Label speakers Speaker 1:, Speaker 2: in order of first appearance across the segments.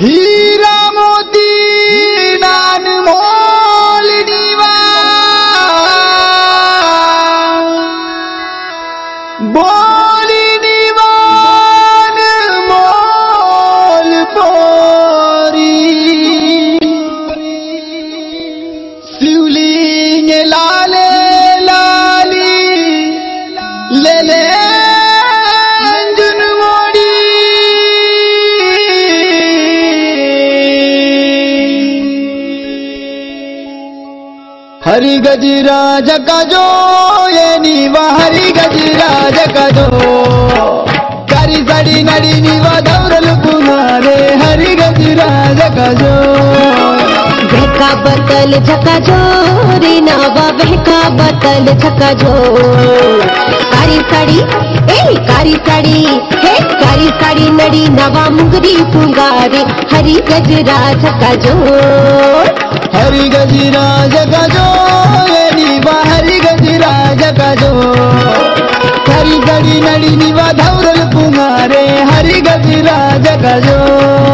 Speaker 1: हीरा मोती डान मोल दीवा बोली दीवान मोल बोरी शिवलिंग ला हरि गजराज कजो ये नीवा हरि गजराज कजो करी सड़ी नड़ी नीवा दौरल कुमारे हरि गजराज कजो
Speaker 2: बहका बतल झका जोरी, नावा बहका बतल झका ज़ोर। कारी साड़ी, ए कारी साड़ी, हे कारी साड़ी नड़ी नवा मुंगरी पुंगारी, हरी गजरा झका ज़ोर।
Speaker 1: हरी गजरा झका ज़ोर, नीवा हरी गजरा झका ज़ोर। हरी गड़ी नड़ी नीवा धौरल पुंगारे, हरी गजरा झका ज़ोर।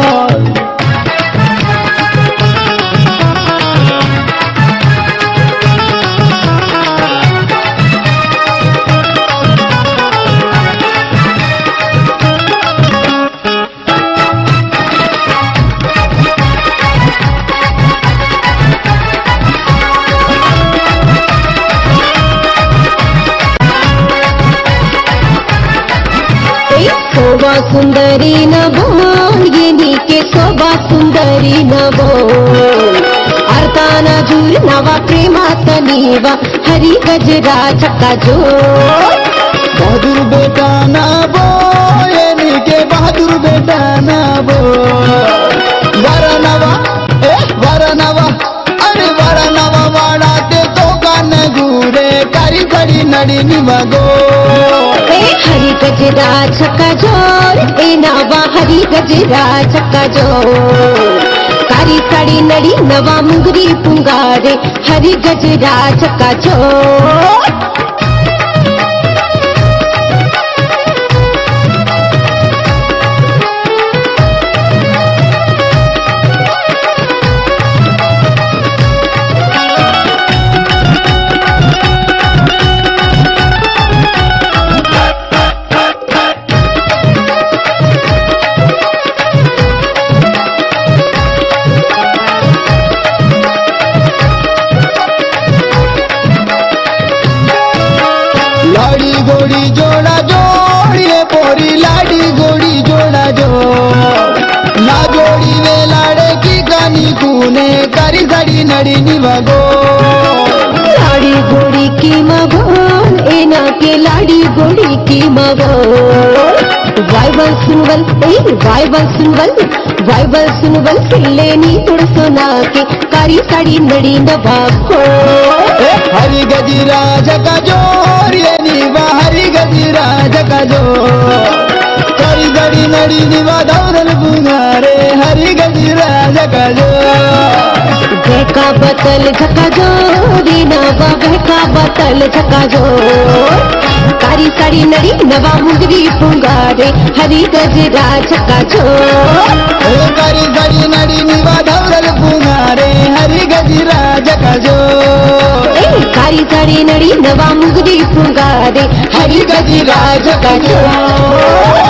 Speaker 2: शोभा सुंदरी नभो येनिके शोभा सुंदरी नभो अर्धान जूर नव प्रेमात नीव हरि गजरा चक्का जो
Speaker 1: बहादुर बेटा ना बो येनिके बहादुर बेटा ना बो वरनवा ए वरनवा अरे वरनवा वाड़ा ते तो कान गूरे करी करी नड़ी निमगो।
Speaker 2: गजरा छक्का ज़ोर, ए नवा हरी गजरा छक्का ज़ोर। कारी साड़ी नड़ी नवा मुंगरी पुंगारे, हरी गजरा छक्का ज़ोर।
Speaker 1: पोरी लाड़ी गोड़ी जोड़ा जोड़ ना जोड़ी वे लाड़े की गानी कूने कारी खड़ी नड़ी निवगो.
Speaker 2: लाड़ी गोड़ी की मगोल एना के लाड़ी गोड़ी की मगोल वाइबल सुनवल ए वाइबल सुनवल वाइबल सुनवल सिल्ले नी तुड़ सुना के कारी साड़ी नड़ी नवाखो
Speaker 1: हरि गजिराज का ज़ोर ये निवा हरि गजिराज का ज़ोर करी गड़ी नड़ी निवा दौरल बुंगारे हरि गजिराज का ज़ोर
Speaker 2: बहका बतल झका जोरी नवा बहका बतल झका ज़ोर कारी साड़ी नड़ी नवा मुंगरी पुंगारे हरी गजरा झका
Speaker 1: ए करी गड़ी नड़ी निवा दौरल बुंगारे हरि गजिराज का ज़ोर
Speaker 2: ए कारी साड़ी नड़ी नवा मुंगरी पुंगारे हरी गजराज का ज़ोर